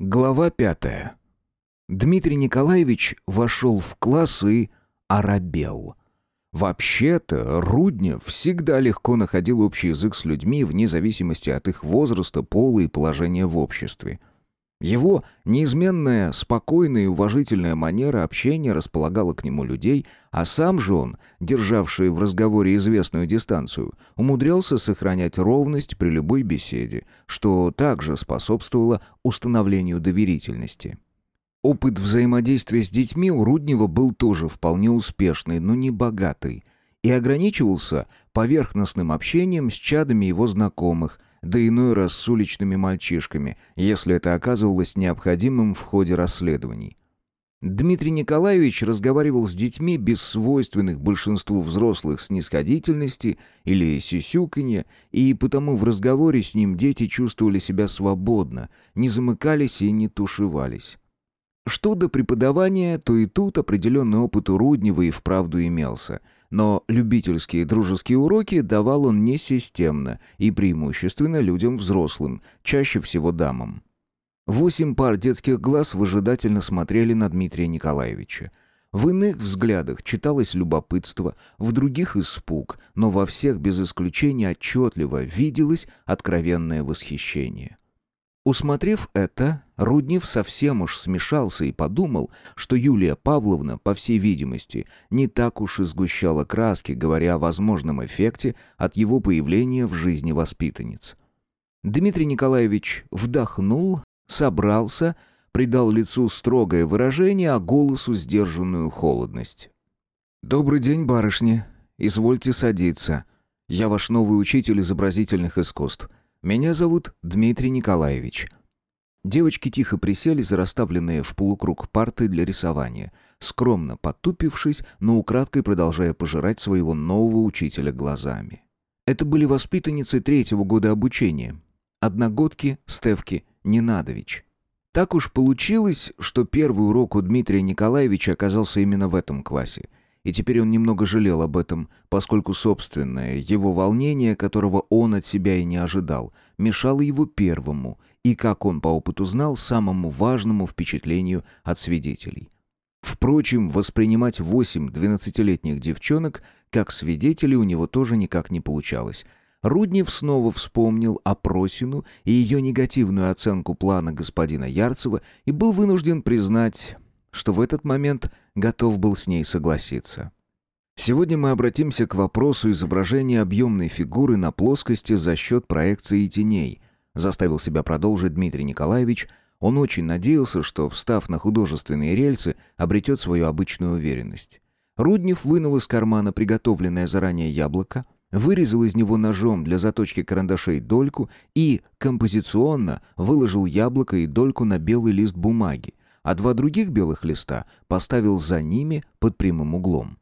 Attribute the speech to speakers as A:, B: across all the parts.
A: Глава пятая. Дмитрий Николаевич вошел в класс и оробел. Вообще-то Руднев всегда легко находил общий язык с людьми вне зависимости от их возраста, пола и положения в обществе. Его неизменная, спокойная и уважительная манера общения располагала к нему людей, а сам же он, державший в разговоре известную дистанцию, умудрялся сохранять ровность при любой беседе, что также способствовало установлению доверительности. Опыт взаимодействия с детьми у Руднева был тоже вполне успешный, но не богатый, и ограничивался поверхностным общением с чадами его знакомых – да иной раз с уличными мальчишками, если это оказывалось необходимым в ходе расследований. Дмитрий Николаевич разговаривал с детьми без свойственных большинству взрослых снисходительности или сисюканья, и потому в разговоре с ним дети чувствовали себя свободно, не замыкались и не тушевались. Что до преподавания, то и тут определенный опыт у Руднева и вправду имелся – но любительские дружеские уроки давал он не системно и преимущественно людям взрослым, чаще всего дамам. Восемь пар детских глаз выжидательно смотрели на Дмитрия Николаевича. В иных взглядах читалось любопытство, в других — испуг, но во всех без исключения отчетливо виделось откровенное восхищение. Усмотрев это, Руднев совсем уж смешался и подумал, что Юлия Павловна, по всей видимости, не так уж и сгущала краски, говоря о возможном эффекте от его появления в жизни воспитанниц. Дмитрий Николаевич вдохнул, собрался, придал лицу строгое выражение, а голосу сдержанную холодность. «Добрый день, барышни. Извольте садиться. Я ваш новый учитель изобразительных искусств. Меня зовут Дмитрий Николаевич». Девочки тихо присели за расставленные в полукруг парты для рисования, скромно потупившись, но украдкой продолжая пожирать своего нового учителя глазами. Это были воспитанницы третьего года обучения. Одногодки Стевки Ненадович. Так уж получилось, что первый урок у Дмитрия Николаевича оказался именно в этом классе – и теперь он немного жалел об этом, поскольку собственное его волнение, которого он от себя и не ожидал, мешало его первому и, как он по опыту знал, самому важному впечатлению от свидетелей. Впрочем, воспринимать восемь двенадцатилетних девчонок как свидетелей у него тоже никак не получалось. Руднев снова вспомнил о Просину и ее негативную оценку плана господина Ярцева и был вынужден признать что в этот момент готов был с ней согласиться. Сегодня мы обратимся к вопросу изображения объемной фигуры на плоскости за счет проекции теней, заставил себя продолжить Дмитрий Николаевич. Он очень надеялся, что, встав на художественные рельсы, обретет свою обычную уверенность. Руднев вынул из кармана приготовленное заранее яблоко, вырезал из него ножом для заточки карандашей дольку и композиционно выложил яблоко и дольку на белый лист бумаги, а два других белых листа поставил за ними под прямым углом.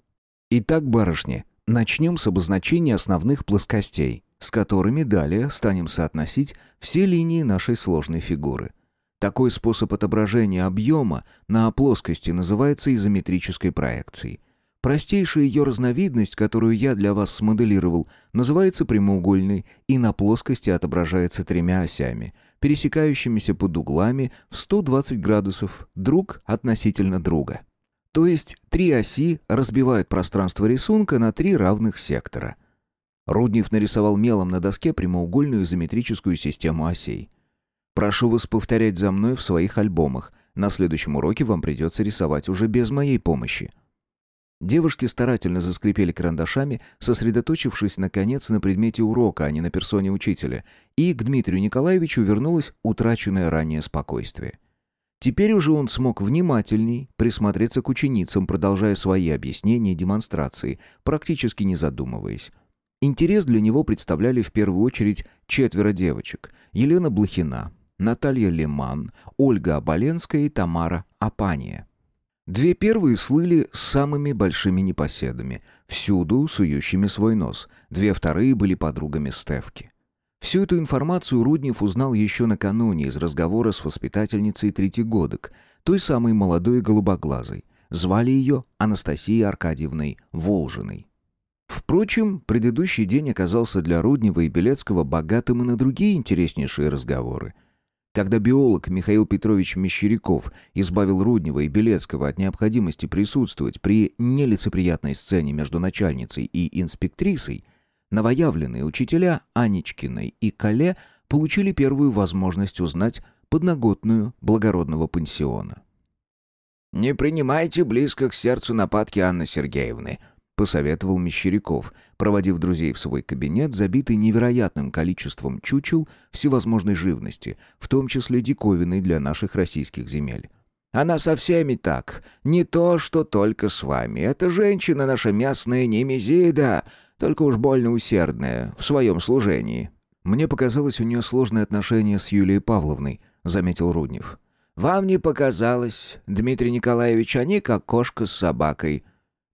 A: Итак, барышни, начнем с обозначения основных плоскостей, с которыми далее станем соотносить все линии нашей сложной фигуры. Такой способ отображения объема на плоскости называется изометрической проекцией. Простейшая ее разновидность, которую я для вас смоделировал, называется прямоугольной и на плоскости отображается тремя осями – пересекающимися под углами в 120 градусов друг относительно друга. То есть три оси разбивают пространство рисунка на три равных сектора. Руднев нарисовал мелом на доске прямоугольную изометрическую систему осей. Прошу вас повторять за мной в своих альбомах. На следующем уроке вам придется рисовать уже без моей помощи. Девушки старательно заскрипели карандашами, сосредоточившись, наконец, на предмете урока, а не на персоне учителя, и к Дмитрию Николаевичу вернулось утраченное ранее спокойствие. Теперь уже он смог внимательней присмотреться к ученицам, продолжая свои объяснения и демонстрации, практически не задумываясь. Интерес для него представляли в первую очередь четверо девочек. Елена Блохина, Наталья Леман, Ольга Оболенская и Тамара Апания. Две первые слыли самыми большими непоседами, всюду сующими свой нос. Две вторые были подругами Стевки. Всю эту информацию Руднев узнал еще накануне из разговора с воспитательницей третьегодок, той самой молодой голубоглазой. Звали ее Анастасией Аркадьевной Волжиной. Впрочем, предыдущий день оказался для Руднева и Белецкого богатым и на другие интереснейшие разговоры. Когда биолог Михаил Петрович Мещеряков избавил Руднева и Белецкого от необходимости присутствовать при нелицеприятной сцене между начальницей и инспектрисой, новоявленные учителя Анечкиной и Кале получили первую возможность узнать подноготную благородного пансиона.
B: «Не принимайте близко к сердцу нападки Анны Сергеевны», — посоветовал Мещеряков, проводив друзей в свой кабинет, забитый невероятным количеством чучел всевозможной живности, в том числе диковиной для наших российских земель. «Она со всеми так. Не то, что только с вами. Эта женщина наша местная немезида, только уж больно усердная в своем служении».
A: «Мне показалось, у нее сложные отношения с Юлией Павловной», — заметил Руднев.
B: «Вам не показалось, Дмитрий Николаевич, они как кошка с собакой».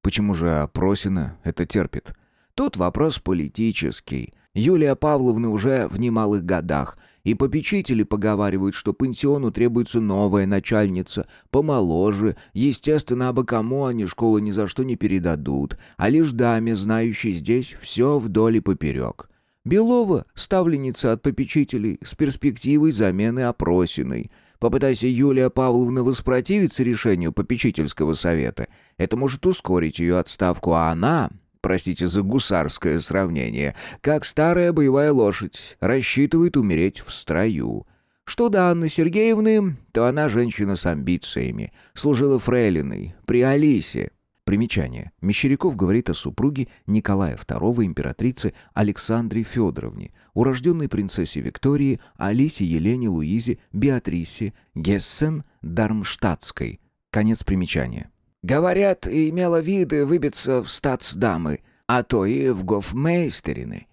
A: Почему же Просина это терпит?
B: Тут вопрос политический. Юлия Павловна уже в немалых годах, и попечители поговаривают, что пансиону требуется новая начальница, помоложе. Естественно, абы кому они школу ни за что не передадут, а лишь даме, знающей здесь все вдоль и поперек. Белова — ставленница от попечителей с перспективой замены опросиной. Попытайся Юлия Павловна воспротивиться решению попечительского совета. Это может ускорить ее отставку, а она, простите за гусарское сравнение, как старая боевая лошадь, рассчитывает умереть в строю. Что до Анны Сергеевны, то она женщина с амбициями, служила фрейлиной при Алисе,
A: Примечание. Мещеряков говорит о супруге Николая II императрицы Александре Федоровне, урожденной принцессе Виктории Алисе Елене Луизе Беатрисе Гессен-Дармштадтской. Конец примечания.
B: «Говорят, имела виды выбиться в статсдамы, а то и в гофмейстерины.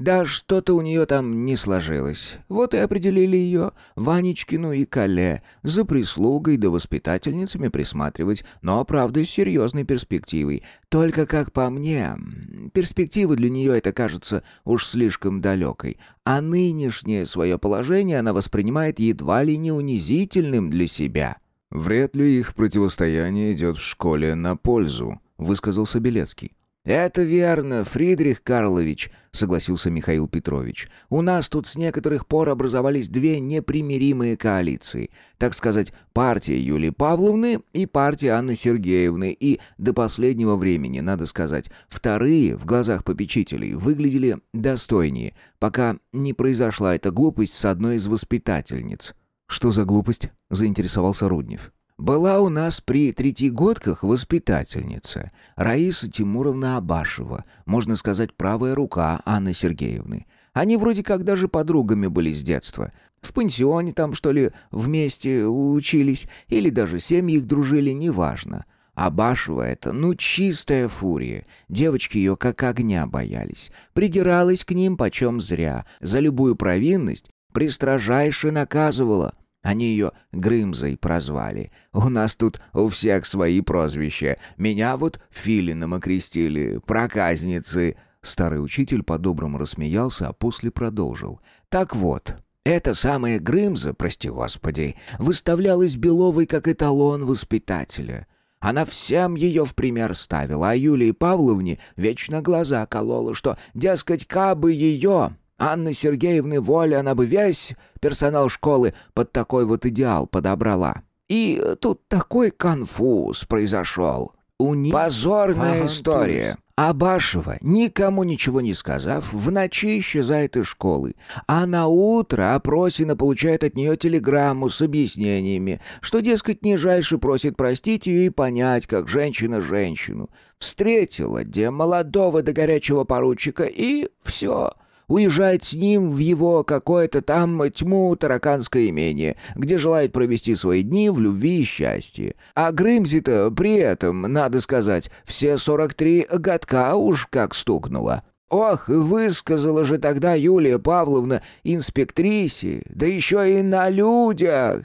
B: Да что-то у нее там не сложилось. Вот и определили ее, Ванечкину и Кале, за прислугой да воспитательницами присматривать, но, правда, с серьезной перспективой. Только, как по мне, перспектива для нее это кажется уж слишком далекой, а нынешнее свое положение она воспринимает едва ли не унизительным для себя».
A: «Вряд ли их противостояние идет в школе на пользу», — высказался Белецкий.
B: «Это верно, Фридрих Карлович», — согласился Михаил Петрович. «У нас тут с некоторых пор образовались две непримиримые коалиции. Так сказать, партия Юлии Павловны и партия Анны Сергеевны. И до последнего времени, надо сказать, вторые в глазах попечителей выглядели достойнее, пока не произошла эта глупость с одной из воспитательниц».
A: «Что за глупость?» — заинтересовался Руднев.
B: Была у нас при третьегодках воспитательница, Раиса Тимуровна Абашева, можно сказать, правая рука Анны Сергеевны. Они вроде как даже подругами были с детства. В пансионе там, что ли, вместе учились, или даже семьи их дружили, неважно. Абашева это, ну, чистая фурия. Девочки ее как огня боялись. Придиралась к ним почем зря. За любую провинность пристражайше наказывала. Они ее Грымзой прозвали. У нас тут у всех свои прозвища. Меня вот Филином окрестили, проказницы». Старый учитель по-доброму рассмеялся, а после продолжил. «Так вот, эта самая Грымза, прости господи, выставлялась Беловой как эталон воспитателя». Она всем ее в пример ставила, а Юлии Павловне вечно глаза колола, что, дескать, кабы ее, Анны Сергеевны воля, она бы весь персонал школы под такой вот идеал подобрала. И тут такой конфуз произошел. У них позорная история. Абашева, никому ничего не сказав, в ночи исчезает из школы, а на утро Опросина получает от нее телеграмму с объяснениями, что, дескать, нижайше просит простить ее и понять, как женщина женщину. Встретила, где молодого до горячего поручика, и все — уезжает с ним в его какое-то там тьму тараканское имение, где желает провести свои дни в любви и счастье. А Грымзи-то при этом, надо сказать, все 43 годка уж как стукнуло. Ох, высказала же тогда Юлия Павловна инспектрисе, да еще и на людях.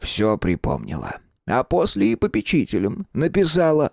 B: Все припомнила. А после и попечителям написала.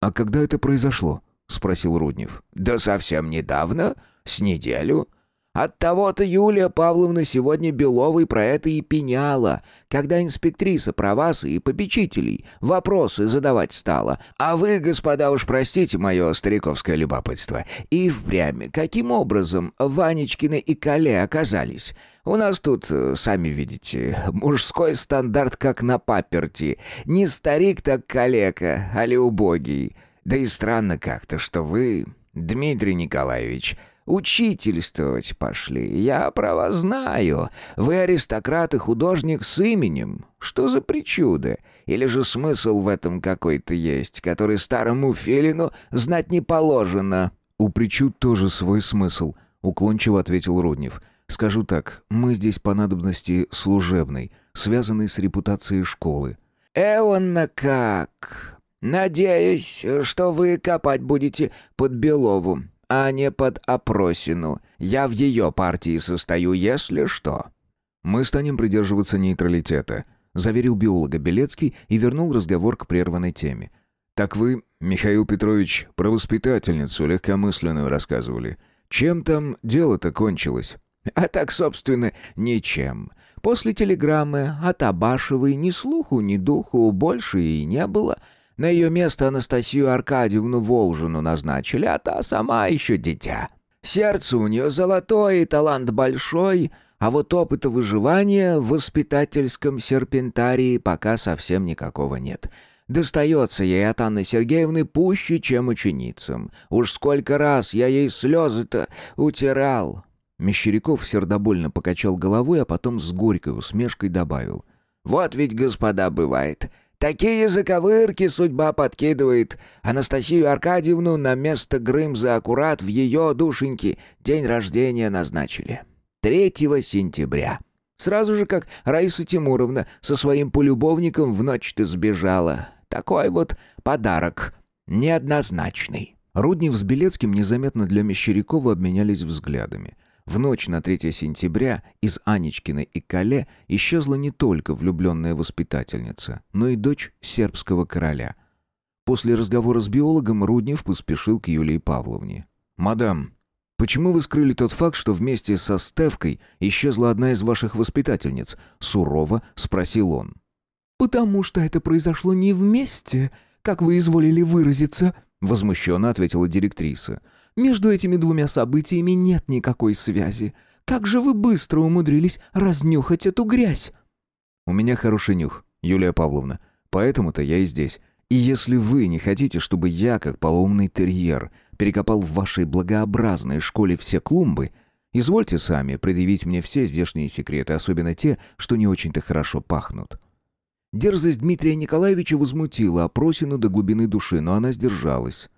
A: «А когда это произошло?» — спросил Руднев.
B: «Да совсем недавно. С неделю. От того-то Юлия Павловна сегодня Беловой про это и пеняла, когда инспектриса про вас и попечителей вопросы задавать стала. А вы, господа, уж простите мое стариковское любопытство. И впрямь, каким образом Ванечкины и Кале оказались? У нас тут, э, сами видите, мужской стандарт как на паперти. Не старик, так калека, али убогий. Да и странно как-то, что вы, Дмитрий Николаевич, учительствовать пошли. Я про вас знаю. Вы аристократ и художник с именем. Что за причуды? Или же смысл в этом какой-то есть, который старому филину знать не положено?»
A: «У причуд тоже свой смысл», — уклончиво ответил Руднев. — Скажу так, мы здесь по надобности служебной, связанной с репутацией школы».
B: «Эванна как? Надеюсь, что вы копать будете под Белову, а не под Опросину. Я в ее партии состою, если что».
A: «Мы станем придерживаться нейтралитета», — заверил биолога Белецкий и вернул разговор к прерванной теме. «Так вы, Михаил Петрович, про воспитательницу легкомысленную рассказывали. Чем там дело-то кончилось?»
B: А так, собственно, ничем. После телеграммы от Абашевой ни слуху, ни духу больше и не было. На ее место Анастасию Аркадьевну Волжину назначили, а та сама еще дитя. Сердце у нее золотое и талант большой, а вот опыта выживания в воспитательском серпентарии пока совсем никакого нет. Достается ей от Анны Сергеевны пуще, чем ученицам. Уж сколько раз я ей слезы-то утирал.
A: Мещеряков сердобольно покачал головой, а потом с горькой усмешкой добавил.
B: «Вот ведь, господа, бывает. Такие заковырки судьба подкидывает. Анастасию Аркадьевну на место Грымза аккурат в ее душеньке день рождения назначили. 3 сентября. Сразу же, как Раиса Тимуровна со своим полюбовником в ночь-то сбежала. Такой вот подарок. Неоднозначный».
A: Руднев с Белецким незаметно для Мещерякова обменялись взглядами. В ночь на 3 сентября из Анечкина и Кале исчезла не только влюбленная воспитательница, но и дочь сербского короля. После разговора с биологом Руднев поспешил к Юлии Павловне. «Мадам, почему вы скрыли тот факт, что вместе со Стевкой исчезла одна из ваших воспитательниц?» — сурово спросил он.
C: «Потому что это произошло не вместе, как вы изволили выразиться», — возмущенно ответила директриса. Между этими двумя событиями нет никакой связи. Как же вы быстро умудрились разнюхать эту грязь?»
A: «У меня хороший нюх, Юлия Павловна. Поэтому-то я и здесь. И если вы не хотите, чтобы я, как полоумный терьер, перекопал в вашей благообразной школе все клумбы, извольте сами предъявить мне все здешние секреты, особенно те, что не очень-то хорошо пахнут». Дерзость Дмитрия Николаевича возмутила Опросину до глубины души, но она сдержалась.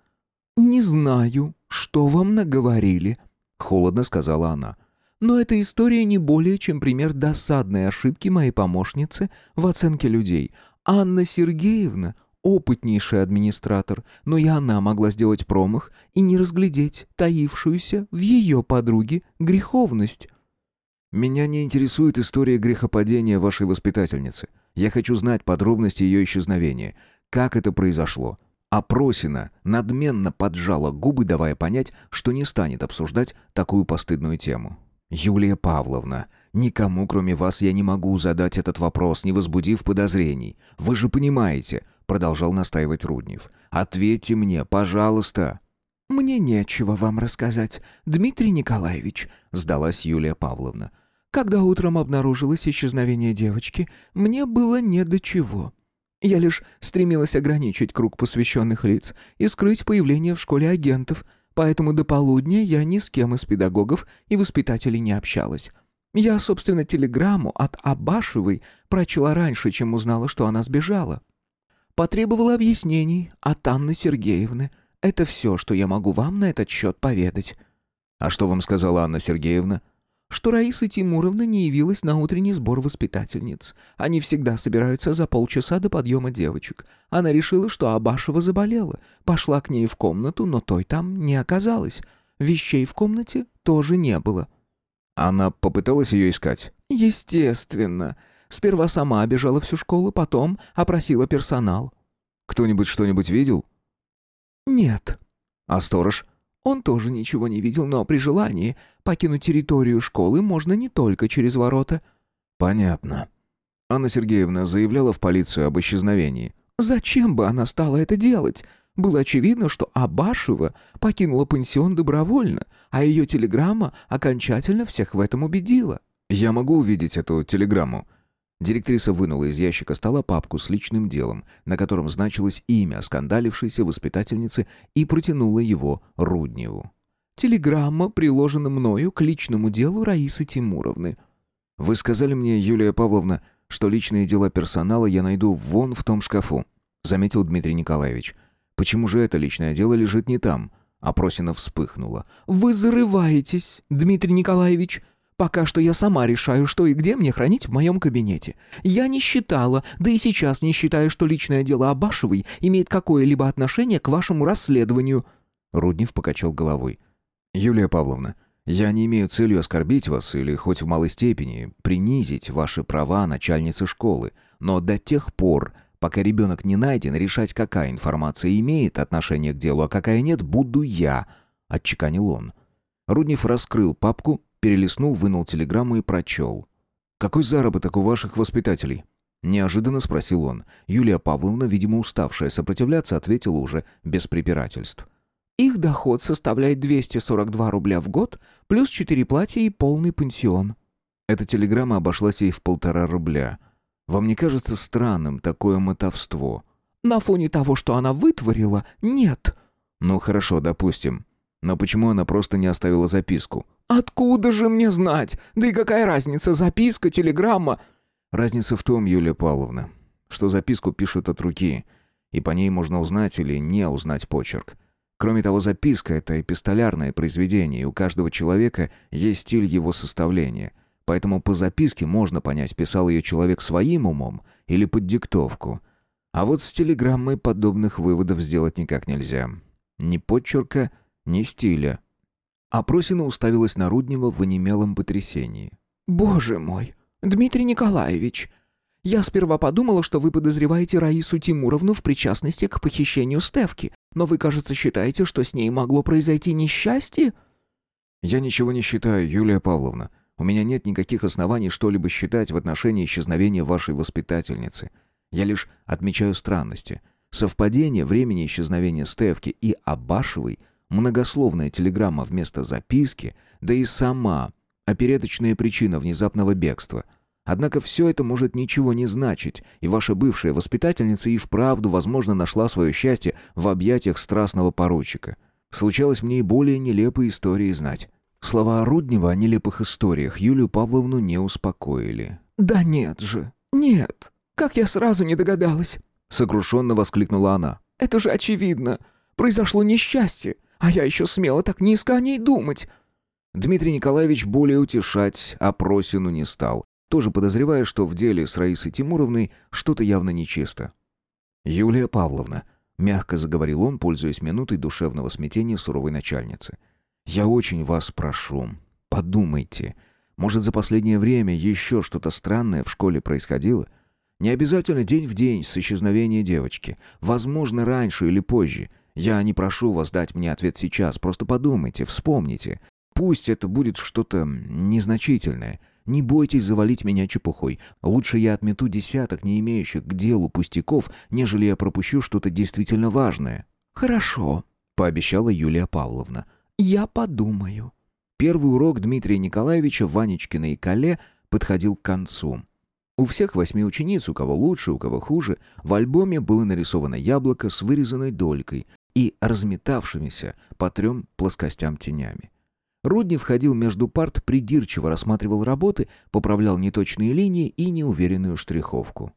C: «Не знаю, что вам наговорили», — холодно сказала она. «Но эта история не более чем пример досадной ошибки моей помощницы в оценке людей. Анна Сергеевна — опытнейший администратор, но и она могла сделать промах и не разглядеть таившуюся в ее подруге греховность».
A: «Меня не интересует история грехопадения вашей воспитательницы. Я хочу знать подробности ее исчезновения. Как это произошло? А Просина надменно поджала губы, давая понять, что не станет обсуждать такую постыдную тему. «Юлия Павловна, никому, кроме вас, я не могу задать этот вопрос, не возбудив подозрений. Вы же понимаете», — продолжал настаивать Руднев. «Ответьте мне, пожалуйста».
C: «Мне нечего вам рассказать, Дмитрий Николаевич», — сдалась Юлия Павловна. «Когда утром обнаружилось исчезновение девочки, мне было не до чего. Я лишь стремилась ограничить круг посвященных лиц и скрыть появление в школе агентов, поэтому до полудня я ни с кем из педагогов и воспитателей не общалась. Я, собственно, телеграмму от Абашевой прочла раньше, чем узнала, что она сбежала. Потребовала объяснений от Анны Сергеевны. Это все, что я могу вам на этот счет поведать.
A: «А что вам сказала Анна Сергеевна?»
C: Что Раиса Тимуровна не явилась на утренний сбор воспитательниц. Они всегда собираются за полчаса до подъема девочек. Она решила, что Абашева заболела. Пошла к ней в комнату, но той там не оказалось. Вещей в комнате тоже не было.
A: Она попыталась ее искать?
C: Естественно. Сперва сама обижала всю школу, потом опросила персонал.
A: Кто-нибудь что-нибудь видел?
C: Нет.
A: А сторож?
C: Он тоже ничего не видел, но при желании покинуть территорию школы можно не только через ворота».
A: «Понятно». Анна Сергеевна заявляла в полицию об исчезновении.
C: «Зачем бы она стала это делать? Было очевидно, что Абашева покинула пансион добровольно, а ее телеграмма окончательно всех в этом убедила».
A: «Я могу увидеть эту телеграмму?» Директриса вынула из ящика стола папку с личным делом, на котором значилось имя скандалившейся воспитательницы, и протянула его Рудневу.
C: «Телеграмма приложена мною к личному делу Раисы Тимуровны».
A: «Вы сказали мне, Юлия Павловна, что личные дела персонала я найду вон в том шкафу», заметил Дмитрий Николаевич. «Почему же это личное дело лежит не там?» Опросина вспыхнула.
C: «Вы зарываетесь, Дмитрий Николаевич!» Пока что я сама решаю, что и где мне хранить в моем кабинете. Я не считала, да и сейчас не считаю, что личное дело Абашевой имеет какое-либо отношение к вашему расследованию».
A: Руднев покачал головой. «Юлия Павловна, я не имею целью оскорбить вас или хоть в малой степени принизить ваши права начальницы школы, но до тех пор, пока ребенок не найден, решать, какая информация имеет отношение к делу, а какая нет, буду я», — отчеканил он. Руднев раскрыл папку, Перелистнул, вынул телеграмму и прочел. «Какой заработок у ваших воспитателей?» Неожиданно спросил он. Юлия Павловна, видимо, уставшая сопротивляться, ответила уже без препирательств.
C: «Их доход составляет 242 рубля в год, плюс четыре платья и полный пансион».
A: Эта телеграмма обошлась ей в полтора рубля. Вам не кажется странным такое мотовство?
C: На фоне того, что она вытворила, нет.
A: Ну хорошо, допустим. Но почему она просто не оставила записку?
C: «Откуда же мне знать? Да и какая разница, записка, телеграмма?»
A: «Разница в том, Юлия Павловна, что записку пишут от руки, и по ней можно узнать или не узнать почерк. Кроме того, записка — это эпистолярное произведение, и у каждого человека есть стиль его составления. Поэтому по записке можно понять, писал ее человек своим умом или под диктовку. А вот с телеграммой подобных выводов сделать никак нельзя. Ни почерка, ни стиля». Опросина уставилась на Руднева в онемелом потрясении.
C: «Боже мой! Дмитрий Николаевич! Я сперва подумала, что вы подозреваете Раису Тимуровну в причастности к похищению Стевки, но вы, кажется, считаете, что с ней могло произойти несчастье?»
A: «Я ничего не считаю, Юлия Павловна. У меня нет никаких оснований что-либо считать в отношении исчезновения вашей воспитательницы. Я лишь отмечаю странности. Совпадение времени исчезновения Стевки и Абашевой – многословная телеграмма вместо записки, да и сама опереточная причина внезапного бегства. Однако все это может ничего не значить, и ваша бывшая воспитательница и вправду, возможно, нашла свое счастье в объятиях страстного поручика. Случалось мне и более нелепые истории знать. Слова Руднева о нелепых историях Юлию Павловну не успокоили.
C: «Да нет же, нет! Как я сразу не догадалась!»
A: Сокрушенно воскликнула она.
C: «Это же очевидно! Произошло несчастье! А я еще смела так низко о ней думать».
A: Дмитрий Николаевич более утешать опросину не стал, тоже подозревая, что в деле с Раисой Тимуровной что-то явно нечисто. «Юлия Павловна», — мягко заговорил он, пользуясь минутой душевного смятения суровой начальницы, «я очень вас прошу, подумайте, может, за последнее время еще что-то странное в школе происходило? Не обязательно день в день с исчезновения девочки, возможно, раньше или позже». Я не прошу вас дать мне ответ сейчас, просто подумайте, вспомните. Пусть это будет что-то незначительное. Не бойтесь завалить меня чепухой. Лучше я отмету десяток не имеющих к делу пустяков, нежели я пропущу что-то действительно важное».
C: «Хорошо», — пообещала Юлия Павловна. «Я подумаю».
A: Первый урок Дмитрия Николаевича Ванечкина и Кале подходил к концу. У всех восьми учениц, у кого лучше, у кого хуже, в альбоме было нарисовано яблоко с вырезанной долькой, и разметавшимися по трем плоскостям тенями. Рудни входил между парт, придирчиво рассматривал работы, поправлял неточные линии и неуверенную штриховку.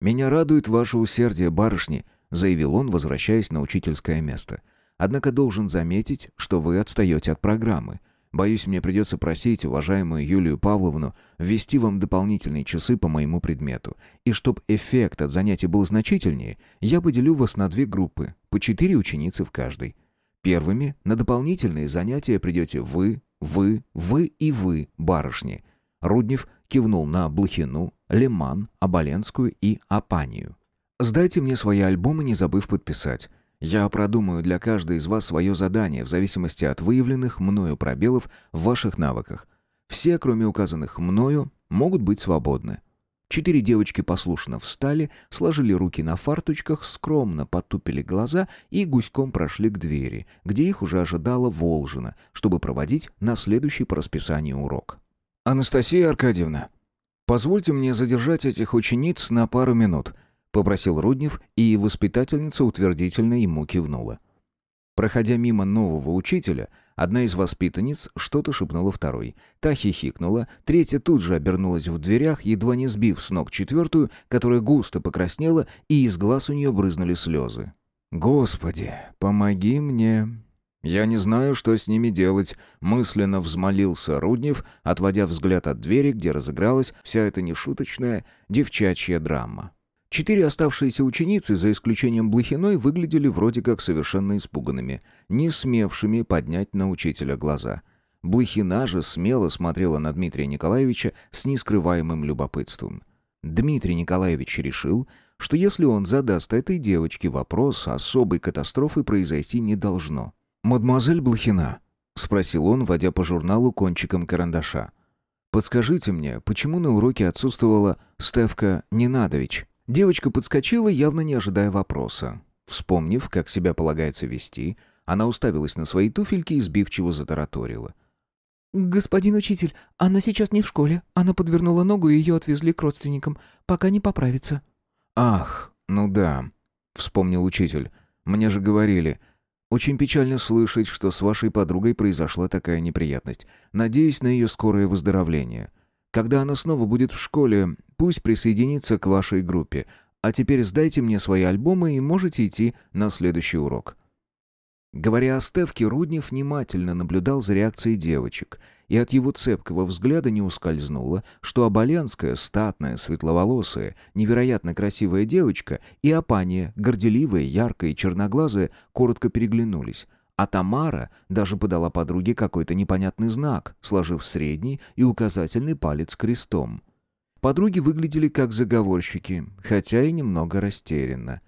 A: «Меня радует ваше усердие, барышни», — заявил он, возвращаясь на учительское место. «Однако должен заметить, что вы отстаете от программы. Боюсь, мне придется просить уважаемую Юлию Павловну ввести вам дополнительные часы по моему предмету. И чтобы эффект от занятий был значительнее, я поделю вас на две группы, по четыре ученицы в каждой. Первыми на дополнительные занятия придете вы, вы, вы и вы, барышни. Руднев кивнул на Блохину, Леман, Оболенскую и Апанию. «Сдайте мне свои альбомы, не забыв подписать. Я продумаю для каждой из вас свое задание в зависимости от выявленных мною пробелов в ваших навыках. Все, кроме указанных мною, могут быть свободны. Четыре девочки послушно встали, сложили руки на фарточках, скромно потупили глаза и гуськом прошли к двери, где их уже ожидала Волжина, чтобы проводить на следующий по расписанию урок. «Анастасия Аркадьевна, позвольте мне задержать этих учениц на пару минут», попросил Руднев, и воспитательница утвердительно ему кивнула. Проходя мимо нового учителя, одна из воспитанниц что-то шепнула второй. Та хихикнула, третья тут же обернулась в дверях, едва не сбив с ног четвертую, которая густо покраснела, и из глаз у нее брызнули слезы. «Господи, помоги мне!» «Я не знаю, что с ними делать», — мысленно взмолился Руднев, отводя взгляд от двери, где разыгралась вся эта нешуточная девчачья драма. Четыре оставшиеся ученицы, за исключением Блохиной, выглядели вроде как совершенно испуганными, не смевшими поднять на учителя глаза. Блохина же смело смотрела на Дмитрия Николаевича с нескрываемым любопытством. Дмитрий Николаевич решил, что если он задаст этой девочке вопрос, особой катастрофы произойти не должно. «Мадемуазель Блохина», — спросил он, водя по журналу кончиком карандаша, — «подскажите мне, почему на уроке отсутствовала Стевка Ненадович?» Девочка подскочила, явно не ожидая вопроса. Вспомнив, как себя полагается вести, она уставилась на свои туфельки и сбивчиво затараторила.
C: «Господин учитель, она сейчас не в школе. Она подвернула ногу, и ее отвезли к родственникам, пока не поправится».
A: «Ах, ну да», — вспомнил учитель. «Мне же говорили. Очень печально слышать, что с вашей подругой произошла такая неприятность. Надеюсь на ее скорое выздоровление. Когда она снова будет в школе, пусть присоединится к вашей группе. А теперь сдайте мне свои альбомы и можете идти на следующий урок». Говоря о Стевке, Руднев внимательно наблюдал за реакцией девочек, и от его цепкого взгляда не ускользнуло, что Оболенская, статная, светловолосая, невероятно красивая девочка и Апания, горделивая, яркая и черноглазая, коротко переглянулись, а Тамара даже подала подруге какой-то непонятный знак, сложив средний и указательный палец крестом. Подруги выглядели как заговорщики, хотя и немного растерянно.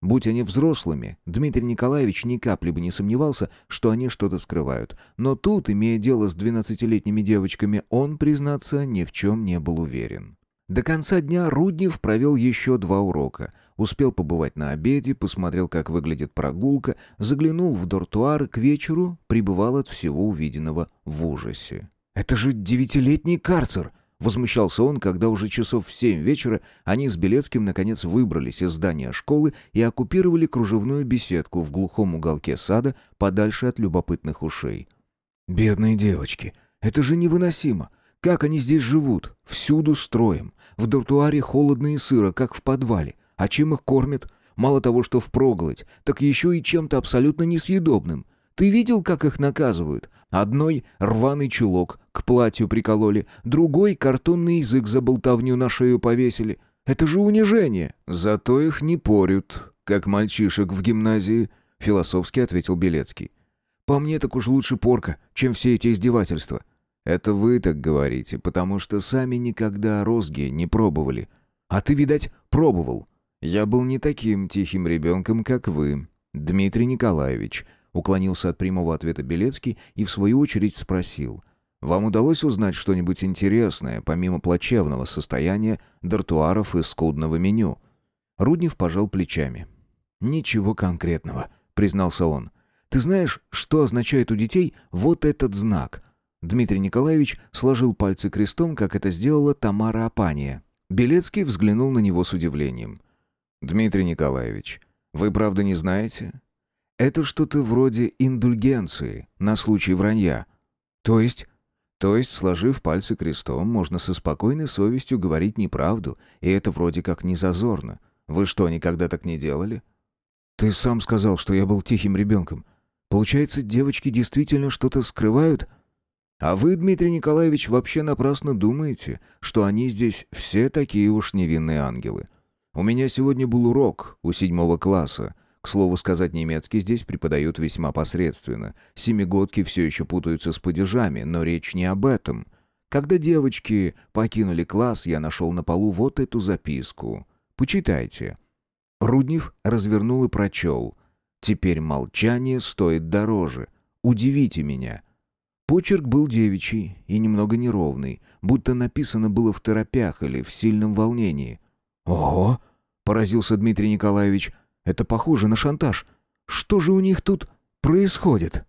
A: Будь они взрослыми, Дмитрий Николаевич ни капли бы не сомневался, что они что-то скрывают. Но тут, имея дело с двенадцатилетними девочками, он, признаться, ни в чем не был уверен. До конца дня Руднев провел еще два урока — Успел побывать на обеде, посмотрел, как выглядит прогулка, заглянул в дортуар и к вечеру пребывал от всего увиденного в ужасе. «Это же девятилетний карцер!» Возмущался он, когда уже часов в семь вечера они с Белецким наконец выбрались из здания школы и оккупировали кружевную беседку в глухом уголке сада, подальше от любопытных ушей. «Бедные девочки! Это же невыносимо! Как они здесь живут? Всюду строем. В дортуаре холодно и сыро, как в подвале. А чем их кормят? Мало того, что впроголодь, так еще и чем-то абсолютно несъедобным. Ты видел, как их наказывают? Одной рваный чулок к платью прикололи, другой картонный язык за болтовню на шею повесили. Это же унижение. Зато их не порют, как мальчишек в гимназии, философски ответил Белецкий. По мне так уж лучше порка, чем все эти издевательства. Это вы так говорите, потому что сами никогда розги не пробовали. А ты, видать, пробовал. «Я был не таким тихим ребенком, как вы, Дмитрий Николаевич», уклонился от прямого ответа Белецкий и в свою очередь спросил. «Вам удалось узнать что-нибудь интересное, помимо плачевного состояния дартуаров и скудного меню?» Руднев пожал плечами. «Ничего конкретного», — признался он. «Ты знаешь, что означает у детей вот этот знак?» Дмитрий Николаевич сложил пальцы крестом, как это сделала Тамара Апания. Белецкий взглянул на него с удивлением. «Дмитрий Николаевич, вы правда не знаете? Это что-то вроде индульгенции на случай вранья. То есть...» То есть, сложив пальцы крестом, можно со спокойной совестью говорить неправду, и это вроде как не зазорно. Вы что, никогда так не делали? Ты сам сказал, что я был тихим ребенком. Получается, девочки действительно что-то скрывают? А вы, Дмитрий Николаевич, вообще напрасно думаете, что они здесь все такие уж невинные ангелы. У меня сегодня был урок у седьмого класса. К слову сказать, немецкий здесь преподают весьма посредственно. Семигодки все еще путаются с падежами, но речь не об этом. Когда девочки покинули класс, я нашел на полу вот эту записку. Почитайте. Руднев развернул и прочел. Теперь молчание стоит дороже. Удивите меня». Почерк был девичий и немного неровный, будто написано было в торопях или в сильном волнении. «Ого!» — поразился Дмитрий Николаевич. «Это похоже на шантаж. Что же у них тут происходит?»